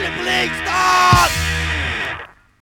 simply stop!